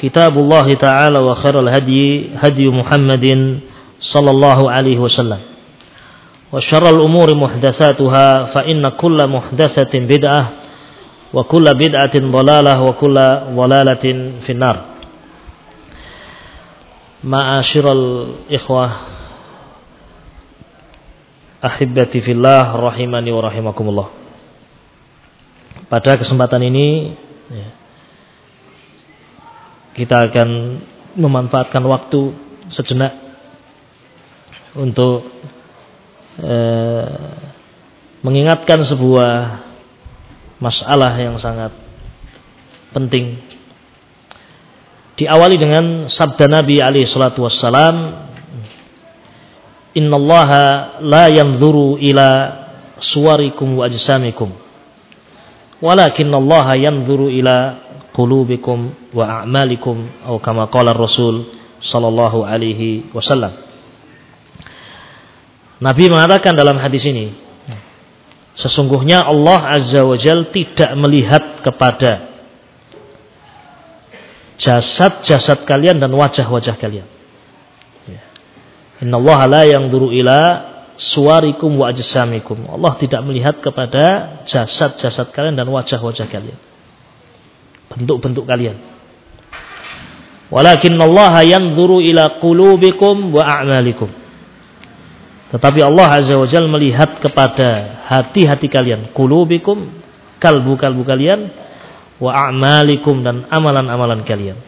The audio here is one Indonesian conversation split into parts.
كتاب الله تعالى وخير الهدي هدي محمد صلى الله عليه وسلم وشر الأمور محدثاتها فإن كل محدثة بدعة wa kulla bid'atin dhalalah wa kulla dhalalatin finnar ma'asyiral ikhwah ahibbati fillah rahimani wa rahimakumullah pada kesempatan ini ya, kita akan memanfaatkan waktu sejenak untuk eh, mengingatkan sebuah masalah yang sangat penting. Diawali dengan sabda Nabi alaihi salatu wassalam, "Innallaha la yanzuru ila suwarikum wa ajsamikum, walakinallaha yanzuru ila qulubikum wa a'malikum atau kama qala Rasul sallallahu alaihi wasallam." Nabi mengatakan dalam hadis ini, Sesungguhnya Allah Azza wa Jal tidak melihat kepada jasad-jasad kalian dan wajah-wajah kalian. Inna Allah la yang duru ila suarikum wa ajsamikum. Allah tidak melihat kepada jasad-jasad kalian dan wajah-wajah kalian. Bentuk-bentuk kalian. Walakin Allah yanzuru ila qulubikum wa a'malikum. Tetapi Allah Azza wa Jalla melihat kepada hati-hati kalian, kulubikum, kalbu-kalbu kalian, wa a'malikum dan amalan-amalan kalian.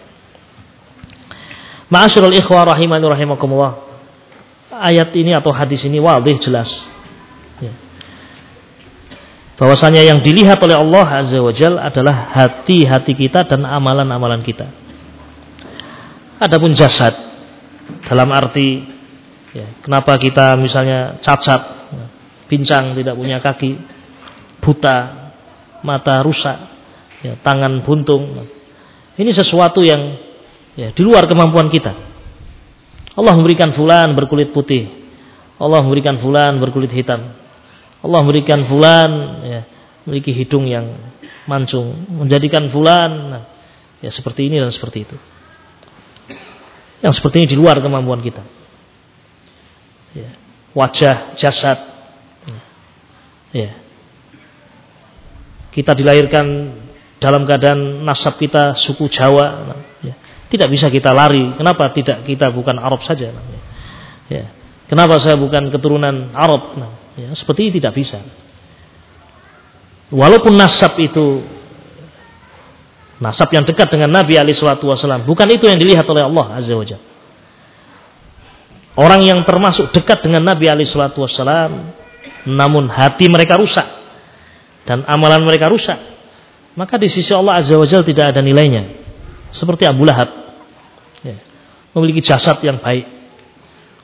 Ma'asyiral ikhwah rahimani rahimakumullah. Ayat ini atau hadis ini wadih jelas. Ya. Bahwasanya yang dilihat oleh Allah Azza wa Jalla adalah hati-hati kita dan amalan-amalan kita. Adapun jasad dalam arti Ya, kenapa kita misalnya cacat, pincang, tidak punya kaki, buta, mata rusak, ya, tangan buntung. Ini sesuatu yang ya, di luar kemampuan kita. Allah memberikan fulan berkulit putih. Allah memberikan fulan berkulit hitam. Allah memberikan fulan ya, memiliki hidung yang mancung, menjadikan fulan nah, ya seperti ini dan seperti itu. Yang seperti ini di luar kemampuan kita ya, wajah, jasad. Ya. Kita dilahirkan dalam keadaan nasab kita suku Jawa. Ya. Tidak bisa kita lari. Kenapa tidak kita bukan Arab saja? Ya. Kenapa saya bukan keturunan Arab? Nah, ya, seperti ini tidak bisa. Walaupun nasab itu nasab yang dekat dengan Nabi Shallallahu Wasallam, bukan itu yang dilihat oleh Allah Azza Wajalla. Orang yang termasuk dekat dengan Nabi Shallallahu Wasallam, namun hati mereka rusak dan amalan mereka rusak, maka di sisi Allah Azza Wajalla tidak ada nilainya. Seperti Abu Lahab, ya, memiliki jasad yang baik,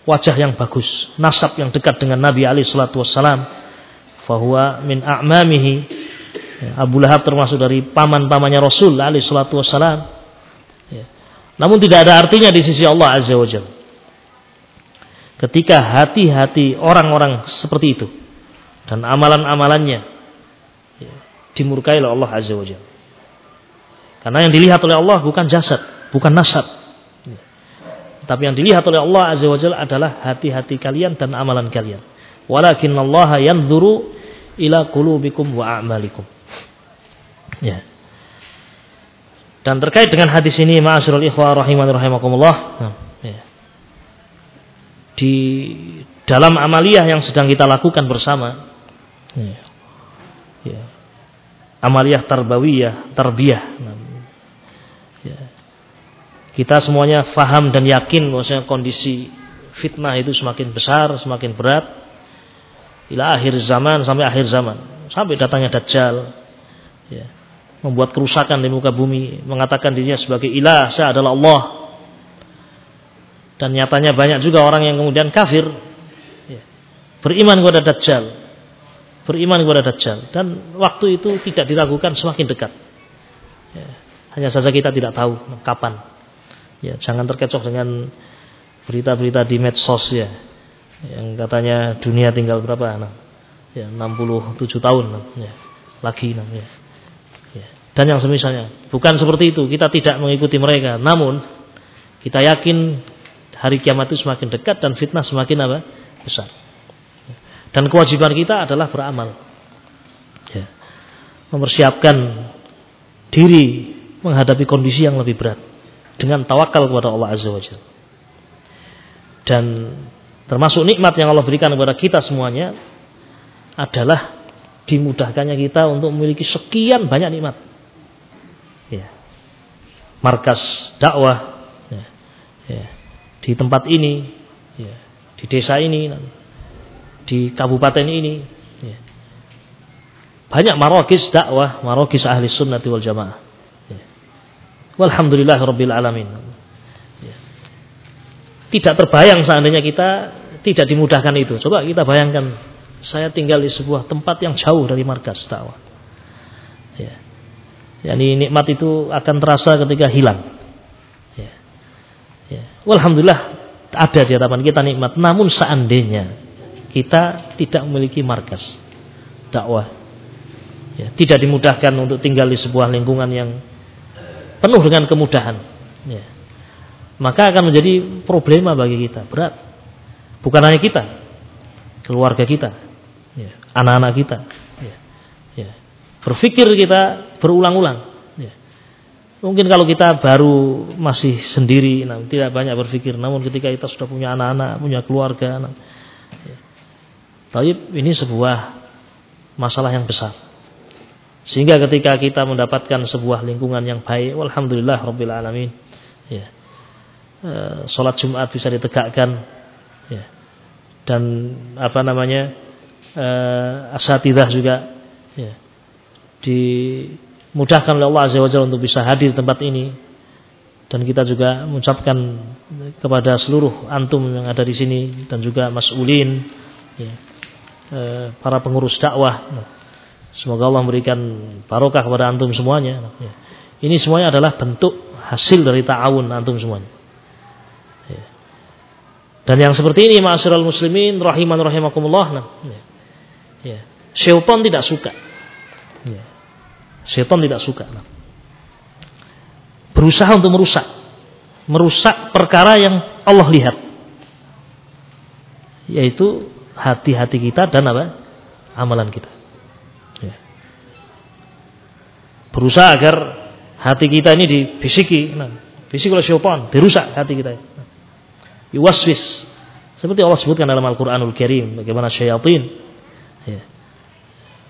wajah yang bagus, nasab yang dekat dengan Nabi Ali Shallallahu Wasallam, bahwa min a'mamihi ya, Abu Lahab termasuk dari paman-pamannya Rasul Ali Shallallahu Wasallam. Ya. Namun tidak ada artinya di sisi Allah Azza Wajalla ketika hati-hati orang-orang seperti itu dan amalan-amalannya ya, dimurkai oleh Allah Azza wa Jalla. Karena yang dilihat oleh Allah bukan jasad, bukan nasab. Tapi yang dilihat oleh Allah Azza wa Jalla adalah hati-hati kalian dan amalan kalian. Walakin Allah yanzuru ila qulubikum wa a'malikum. Ya. Dan terkait dengan hadis ini, ma'asyiral ikhwah rahiman rahimakumullah. Nah, ya. Di dalam amaliyah yang sedang kita lakukan bersama, ya. Ya. Amaliyah tarbawiyah, tarbiyah. Nah. Kita semuanya faham dan yakin bahwasanya kondisi fitnah itu semakin besar, semakin berat. Ila akhir zaman sampai akhir zaman, sampai datangnya dajjal. Ya membuat kerusakan di muka bumi, mengatakan dirinya sebagai ilah, saya adalah Allah. Dan nyatanya banyak juga orang yang kemudian kafir, ya, beriman kepada Dajjal, beriman kepada Dajjal, dan waktu itu tidak diragukan semakin dekat. Ya, hanya saja kita tidak tahu kapan. Ya, jangan terkecoh dengan berita-berita di medsos ya, yang katanya dunia tinggal berapa? Nah, ya, 67 tahun, ya, lagi, nah, ya dan yang semisalnya. Bukan seperti itu, kita tidak mengikuti mereka. Namun kita yakin hari kiamat itu semakin dekat dan fitnah semakin apa? besar. Dan kewajiban kita adalah beramal. Ya. Mempersiapkan diri menghadapi kondisi yang lebih berat dengan tawakal kepada Allah Azza wa Jalla. Dan termasuk nikmat yang Allah berikan kepada kita semuanya adalah dimudahkannya kita untuk memiliki sekian banyak nikmat ya, markas dakwah ya, ya, di tempat ini, ya, di desa ini, di kabupaten ini. Ya. Banyak marokis dakwah, marokis ahli sunnati wal jamaah. Ya. Walhamdulillah rabbil alamin. Ya. Tidak terbayang seandainya kita tidak dimudahkan itu. Coba kita bayangkan, saya tinggal di sebuah tempat yang jauh dari markas dakwah. Ya Yani nikmat itu akan terasa ketika hilang. Ya. Ya. Alhamdulillah ada di hadapan kita nikmat. Namun seandainya kita tidak memiliki markas dakwah, ya, tidak dimudahkan untuk tinggal di sebuah lingkungan yang penuh dengan kemudahan, ya, maka akan menjadi problema bagi kita berat. Bukan hanya kita, keluarga kita, ya, anak-anak kita. Ya, ya. Berpikir kita berulang-ulang. Ya. Mungkin kalau kita baru masih sendiri, nah, tidak banyak berpikir. Namun ketika kita sudah punya anak-anak, punya keluarga, nah, ya. tapi ini sebuah masalah yang besar. Sehingga ketika kita mendapatkan sebuah lingkungan yang baik, alhamdulillah rabbil alamin. Ya. E, salat Jumat bisa ditegakkan ya. Dan apa namanya? E, asatidah juga ya. Di mudahkan oleh Allah Azza wa untuk bisa hadir di tempat ini dan kita juga mengucapkan kepada seluruh antum yang ada di sini dan juga mas'ulin ya, eh, para pengurus dakwah semoga Allah memberikan barokah kepada antum semuanya ya. ini semuanya adalah bentuk hasil dari ta'awun antum semuanya ya. dan yang seperti ini ma'asyiral muslimin rahiman rahimakumullah nah, ya. ya. syaitan tidak suka ya Setan tidak suka. Berusaha untuk merusak. Merusak perkara yang Allah lihat. Yaitu hati-hati kita dan apa? Amalan kita. Berusaha agar hati kita ini dibisiki. Nah, bisik oleh syaitan. Dirusak hati kita. Yuwaswis. Seperti Allah sebutkan dalam Al-Quranul Karim. Bagaimana syaitan. Ya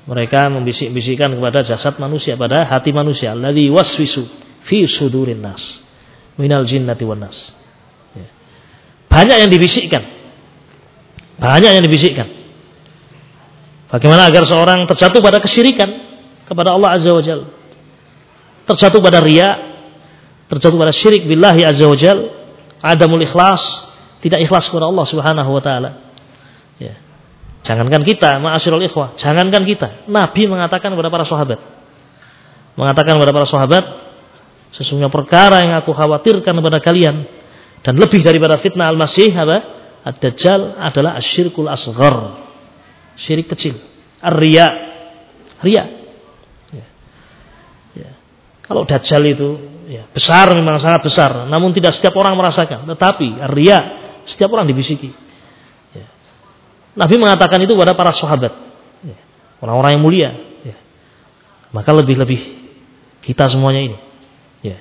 mereka membisik-bisikkan kepada jasad manusia, pada hati manusia. Alladhi waswisu fi sudurin nas. Minal jinnati wan nas. Ya. Banyak yang dibisikkan. Banyak yang dibisikkan. Bagaimana agar seorang terjatuh pada kesyirikan kepada Allah Azza wa Jal. Terjatuh pada ria, terjatuh pada syirik billahi Azza wa Jal, adamul ikhlas, tidak ikhlas kepada Allah Subhanahu wa taala. Ya. Jangankan kita, ma'asyiral ikhwah, jangankan kita. Nabi mengatakan kepada para sahabat. Mengatakan kepada para sahabat, sesungguhnya perkara yang aku khawatirkan kepada kalian dan lebih daripada fitnah al-masih apa? Ad-Dajjal adalah asyirkul asghar. Syirik kecil. Ria, ria. Kalau dajjal itu ya, besar memang sangat besar, namun tidak setiap orang merasakan. Tetapi ria setiap orang dibisiki. Ya. Nabi mengatakan itu kepada para sahabat, ya. orang-orang yang mulia. Ya. Maka lebih-lebih kita semuanya ini, ya.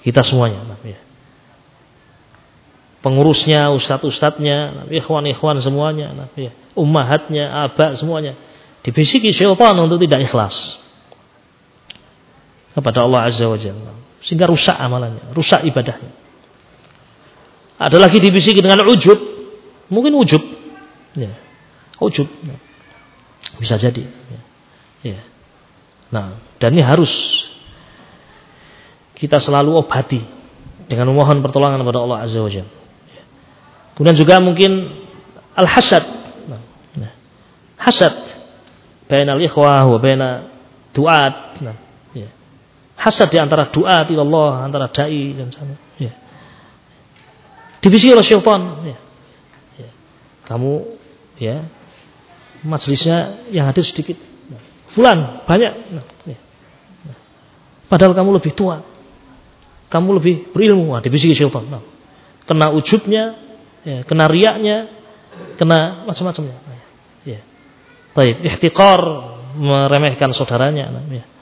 kita semuanya. Ya. Pengurusnya, ustadz-ustadznya, ikhwan-ikhwan semuanya, ya ummahatnya, abah semuanya dibisiki syaitan untuk tidak ikhlas kepada Allah Azza wa Jalla sehingga rusak amalannya, rusak ibadahnya. Ada lagi dibisiki dengan ujub, mungkin ujub, ya, ujub, ya. bisa jadi. Ya. ya. Nah, dan ini harus kita selalu obati dengan memohon pertolongan kepada Allah Azza wa Jalla. Ya. Kemudian juga mungkin al-hasad, hasad bainal ikhwah wa baina duat nah, ya. Hasad di antara duat Allah antara dai dan sana ya. divisi oleh syaitan ya. ya. kamu ya majelisnya yang hadir sedikit nah, fulan banyak nah, ya. nah. padahal kamu lebih tua kamu lebih berilmu nah, divisi syaitan nah. kena ujubnya ya, kena riaknya kena macam-macamnya nah, ya. Baik, ihtiqar meremehkan saudaranya, ya.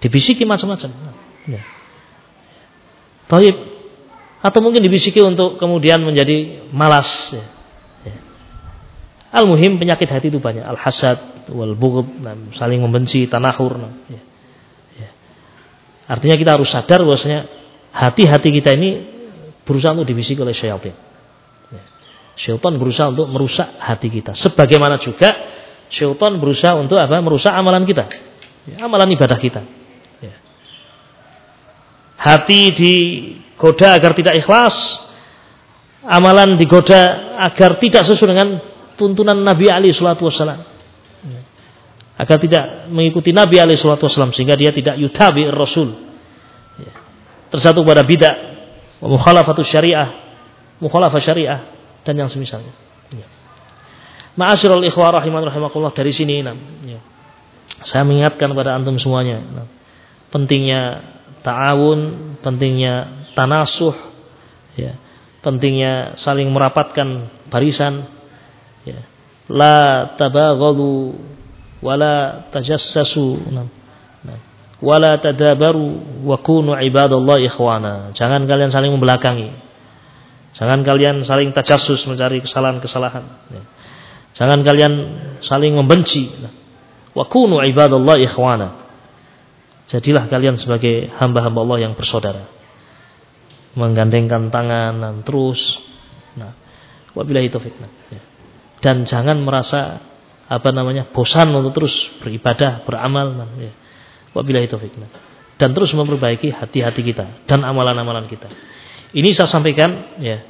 Dibisiki macam-macam. Ya. Baik, atau mungkin dibisiki untuk kemudian menjadi malas. Ya. Ya. Al-muhim penyakit hati itu banyak. Al-hasad, wal bughd, saling membenci, tanahur. Ya. Ya. Artinya kita harus sadar bahwasanya hati-hati kita ini berusaha untuk dibisiki oleh syaitan. Ya. Syaitan berusaha untuk merusak hati kita. Sebagaimana juga syaitan berusaha untuk apa? Merusak amalan kita. Amalan ibadah kita. Hati digoda agar tidak ikhlas. Amalan digoda agar tidak sesuai dengan tuntunan Nabi Ali Shallallahu Wasallam. Agar tidak mengikuti Nabi Ali Shallallahu Wasallam sehingga dia tidak yutabi Rasul. Ya. Tersatu pada bidah, mukhalafatus syariah, mukhalafah syariah dan yang semisalnya. Ya. Ma'asyiral ikhwah rahiman rahimakumullah dari sini ya. Saya mengingatkan kepada antum semuanya pentingnya ta'awun, pentingnya tanasuh ya. Pentingnya saling merapatkan barisan ya. La tabaghadu wala tajassasu nah, nah. wala tadabaru wa kunu ibadallah ikhwana. Jangan kalian saling membelakangi. Jangan kalian saling tajassus mencari kesalahan-kesalahan. Ya. Jangan kalian saling membenci. Wa kunu ibadallah ikhwana. Jadilah kalian sebagai hamba-hamba Allah yang bersaudara. Menggandengkan tangan dan terus. Nah, wabillahi taufik. Ya. Dan jangan merasa apa namanya bosan untuk terus beribadah, beramal. Nah, ya. Wabillahi taufik. Dan terus memperbaiki hati-hati kita dan amalan-amalan kita. Ini saya sampaikan ya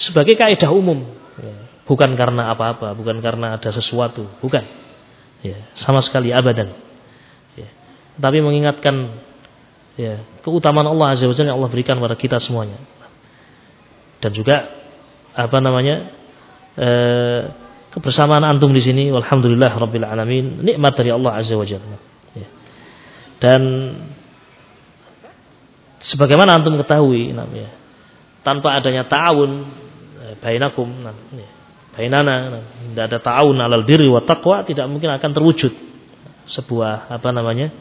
sebagai kaidah umum. Ya bukan karena apa-apa, bukan karena ada sesuatu, bukan. Ya, sama sekali abadan. Ya. Tapi mengingatkan ya, keutamaan Allah Azza Wajalla yang Allah berikan kepada kita semuanya. Dan juga apa namanya? Eh, kebersamaan antum di sini alhamdulillah rabbil alamin, nikmat dari Allah Azza Wajalla. Ya. Dan sebagaimana antum ketahui namanya, tanpa adanya ta'awun eh, bainakum ya bainana tidak ada ta'awun alal birri wa taqwa tidak mungkin akan terwujud sebuah apa namanya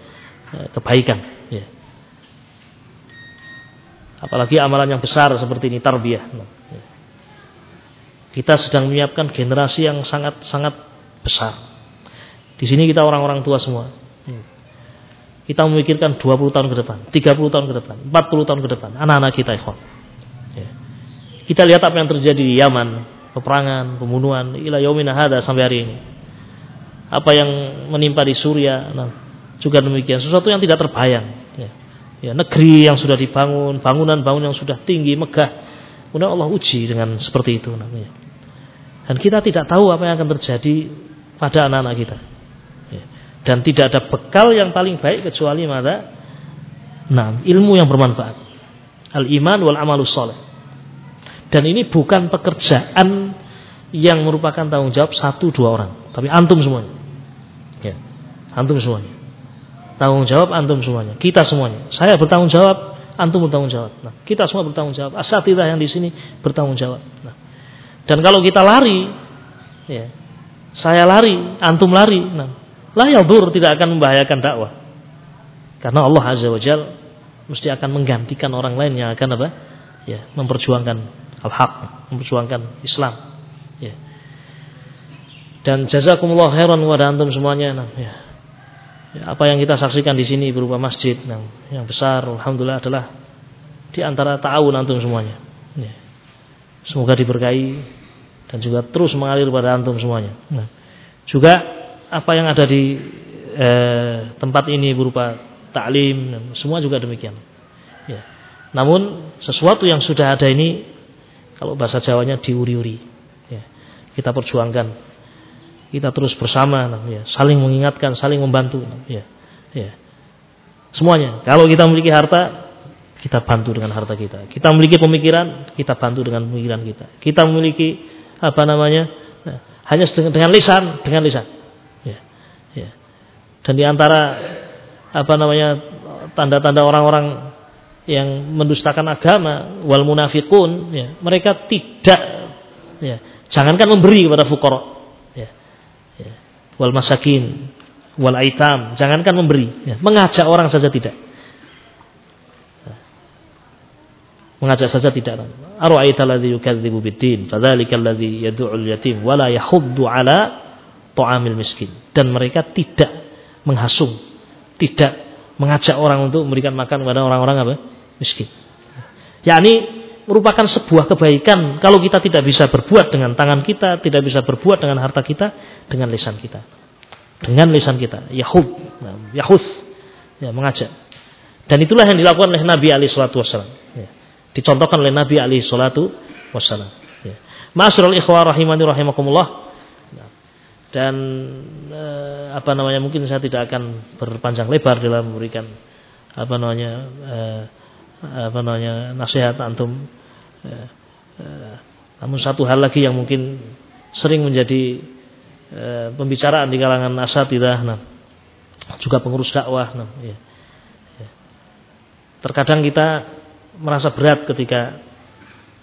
kebaikan ya. apalagi amalan yang besar seperti ini tarbiyah ya. kita sedang menyiapkan generasi yang sangat sangat besar di sini kita orang-orang tua semua ya. kita memikirkan 20 tahun ke depan 30 tahun ke depan 40 tahun ke depan anak-anak kita ikhwan ya. kita lihat apa yang terjadi di Yaman peperangan, pembunuhan ila yaumina hada sampai hari ini. Apa yang menimpa di Suria nah, juga demikian, sesuatu yang tidak terbayang. Ya. ya negeri yang sudah dibangun, bangunan-bangunan yang sudah tinggi, megah, kemudian Allah uji dengan seperti itu namanya. Dan kita tidak tahu apa yang akan terjadi pada anak-anak kita. Ya. Dan tidak ada bekal yang paling baik kecuali mada nah, ilmu yang bermanfaat. Al-iman wal amalus soleh. Dan ini bukan pekerjaan yang merupakan tanggung jawab satu dua orang, tapi antum semuanya. Ya, antum semuanya. Tanggung jawab antum semuanya, kita semuanya. Saya bertanggung jawab, antum bertanggung jawab. Nah, kita semua bertanggung jawab. Asatidah yang di sini bertanggung jawab. Nah, dan kalau kita lari, ya, saya lari, antum lari, nah, lah yadur tidak akan membahayakan dakwah. Karena Allah Azza wa Jal mesti akan menggantikan orang lain yang akan apa? Ya, memperjuangkan al-haq, memperjuangkan Islam. Ya. Dan jazakumullah khairan kepada antum semuanya. Nah, ya. Ya. apa yang kita saksikan di sini berupa masjid nah, yang besar, alhamdulillah adalah di antara ta'awun antum semuanya. Ya. Semoga diberkahi dan juga terus mengalir pada antum semuanya. Nah, juga apa yang ada di eh, tempat ini berupa taklim, semua juga demikian. Ya. Namun sesuatu yang sudah ada ini kalau bahasa Jawanya diuri-uri. Ya. Kita perjuangkan. Kita terus bersama, ya. saling mengingatkan, saling membantu. Ya. Ya. Semuanya. Kalau kita memiliki harta, kita bantu dengan harta kita. Kita memiliki pemikiran, kita bantu dengan pemikiran kita. Kita memiliki apa namanya? Nah, hanya dengan lisan, dengan lisan. Ya. Ya. Dan di antara apa namanya tanda-tanda orang-orang yang mendustakan agama wal munafikun ya, mereka tidak ya, jangankan memberi kepada ya, wal masakin wal aitam. Jangankan memberi ya, mengajak orang saja tidak. Mengajak saja tidak ara'aita alladhi yukadzibu biddin? Fadzalika alladhi yad'ul yatim wala yahuddu ala ta'amil miskin. Dan mereka tidak menghasung tidak mengajak orang untuk memberikan makan kepada orang-orang apa? Miskin. Yakni merupakan sebuah kebaikan kalau kita tidak bisa berbuat dengan tangan kita, tidak bisa berbuat dengan harta kita, dengan lisan kita. Dengan lisan kita, Yahud, Yahud, ya mengajak. Dan itulah yang dilakukan oleh Nabi Ali Shallallahu Wasallam. Ya. Dicontohkan oleh Nabi Ali Shallallahu Wasallam. Ya. Masyarul ikhwah rahimani rahimakumullah. Dan eh, apa namanya mungkin saya tidak akan berpanjang lebar dalam memberikan apa namanya eh, apa namanya nasihat antum. Ya, ya. Namun satu hal lagi yang mungkin sering menjadi e, pembicaraan di kalangan asatidah, nah, juga pengurus dakwah, nah, ya. Ya. Terkadang kita merasa berat ketika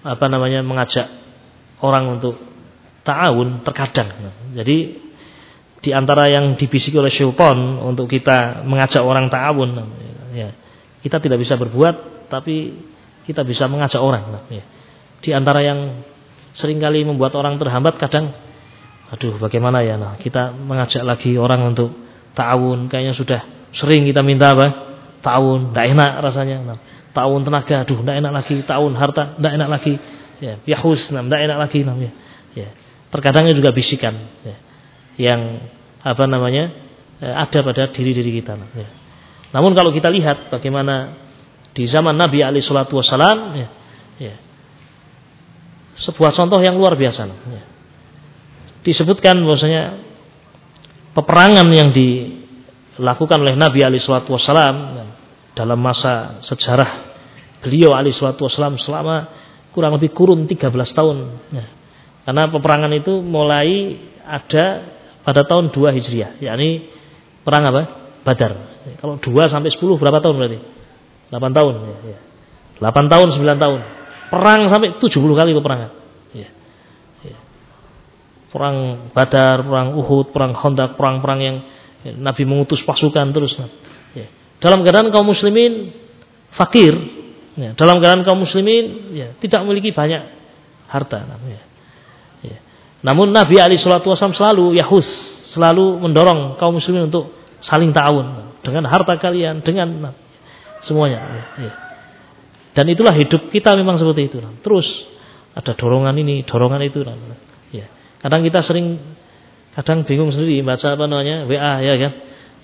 apa namanya mengajak orang untuk ta'awun terkadang. Nah, jadi di antara yang dibisiki oleh syaitan untuk kita mengajak orang ta'awun, nah, ya, kita tidak bisa berbuat tapi kita bisa mengajak orang. Nah, ya. Di antara yang sering kali membuat orang terhambat kadang aduh bagaimana ya nah kita mengajak lagi orang untuk ta'awun kayaknya sudah sering kita minta apa ta'awun tidak enak rasanya nah, ta'awun tenaga aduh tidak enak lagi ta'awun harta tidak enak lagi ya yahus nah tidak enak lagi nah, ya. ya terkadangnya juga bisikan ya, yang apa namanya eh, ada pada diri-diri kita nah, ya. namun kalau kita lihat bagaimana di zaman Nabi Ali Shallallahu Wasallam ya, ya, sebuah contoh yang luar biasa ya. disebutkan bahwasanya peperangan yang dilakukan oleh Nabi Ali Shallallahu Wasallam ya, dalam masa sejarah beliau Ali Shallallahu Wasallam selama kurang lebih kurun 13 tahun ya. karena peperangan itu mulai ada pada tahun 2 Hijriah yakni perang apa? Badar kalau 2 sampai 10 berapa tahun berarti? 8 tahun ya, ya. 8 tahun 9 tahun perang sampai 70 kali peperangan ya. Ya. perang Badar perang Uhud perang Khandaq perang-perang yang ya, Nabi mengutus pasukan terus ya. dalam keadaan kaum muslimin fakir ya. dalam keadaan kaum muslimin ya, tidak memiliki banyak harta ya. Ya. namun Nabi Ali Shallallahu Wasallam selalu yahus selalu mendorong kaum muslimin untuk saling ta'awun dengan harta kalian dengan semuanya. Ya. Dan itulah hidup kita memang seperti itu. Terus ada dorongan ini, dorongan itu. Ya. Kadang kita sering, kadang bingung sendiri baca apa namanya WA ya kan.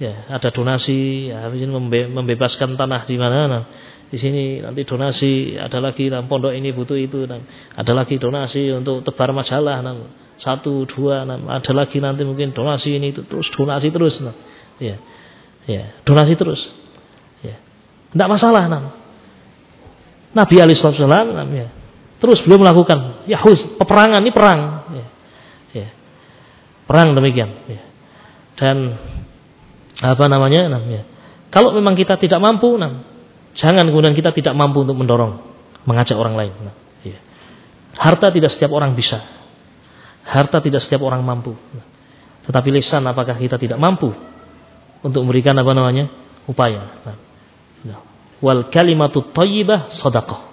Ya, ada donasi, ya, habis ini membe membebaskan tanah di mana. Nah, di sini nanti donasi, ada lagi nah, pondok ini butuh itu, nah, ada lagi donasi untuk tebar majalah, nah, satu dua, nah, ada lagi nanti mungkin donasi ini itu terus donasi terus, nah, ya, ya donasi terus. Tidak masalah. Nah. Nabi Ali Wasallam ya. terus beliau melakukan yahus peperangan ini perang. Ya. perang demikian. Ya. Dan apa namanya? Nah, ya. Kalau memang kita tidak mampu, nah, jangan kemudian kita tidak mampu untuk mendorong, mengajak orang lain. Nah, ya. Harta tidak setiap orang bisa. Harta tidak setiap orang mampu. Nah, tetapi lisan apakah kita tidak mampu untuk memberikan apa namanya? upaya. Nah. Wal kalimatut thayyibah sadaqah.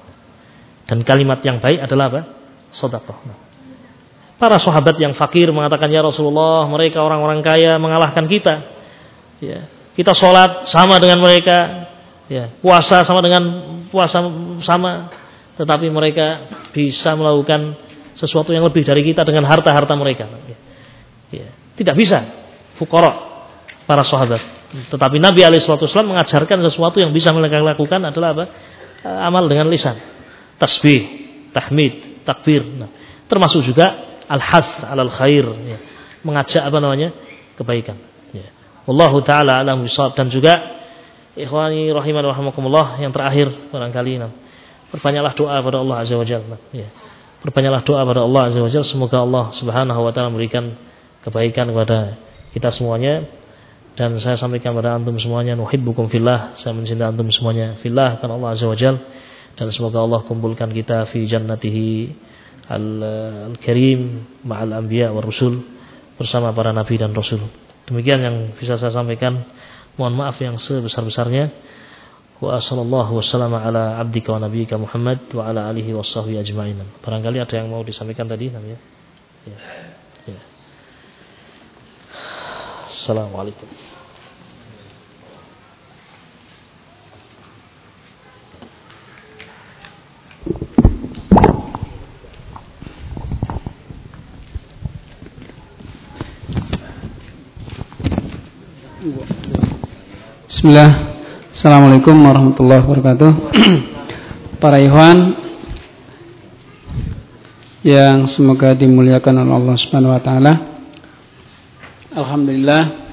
Dan kalimat yang baik adalah apa? Sedekah. Para sahabat yang fakir mengatakan ya Rasulullah, mereka orang-orang kaya mengalahkan kita. Ya, kita sholat sama dengan mereka, ya, puasa sama dengan puasa sama, tetapi mereka bisa melakukan sesuatu yang lebih dari kita dengan harta-harta mereka. Ya, ya. Tidak bisa, fukara para sahabat. Tetapi Nabi Alaihissalam mengajarkan sesuatu yang bisa mereka lakukan adalah apa? Amal dengan lisan tasbih, tahmid, takbir. Nah, termasuk juga al-has alal khair, ya. mengajak apa namanya kebaikan. Ya. Wallahu taala alam bisawab dan juga ikhwani rahiman rahimakumullah yang terakhir barangkali nah, perbanyaklah doa pada Allah azza wajalla. Nah, ya. Perbanyaklah doa pada Allah azza wajalla semoga Allah Subhanahu wa taala memberikan kebaikan kepada kita semuanya dan saya sampaikan kepada antum semuanya nuhibbukum fillah saya mencintai antum semuanya fillah karena Allah azza wajalla dan semoga Allah kumpulkan kita fi jannatihi al-karim ma'al anbiya wa rusul bersama para nabi dan rasul. Demikian yang bisa saya sampaikan. Mohon maaf yang sebesar-besarnya. Wa sallallahu wasallam ala abdika wa nabiyyika Muhammad wa ala alihi washabihi ajmain. Barangkali ada yang mau disampaikan tadi namanya. Ya. Assalamualaikum. Bismillah. Assalamualaikum warahmatullahi wabarakatuh. Para ikhwan Yang semoga dimuliakan oleh Allah subhanahu wa ta'ala Alhamdulillah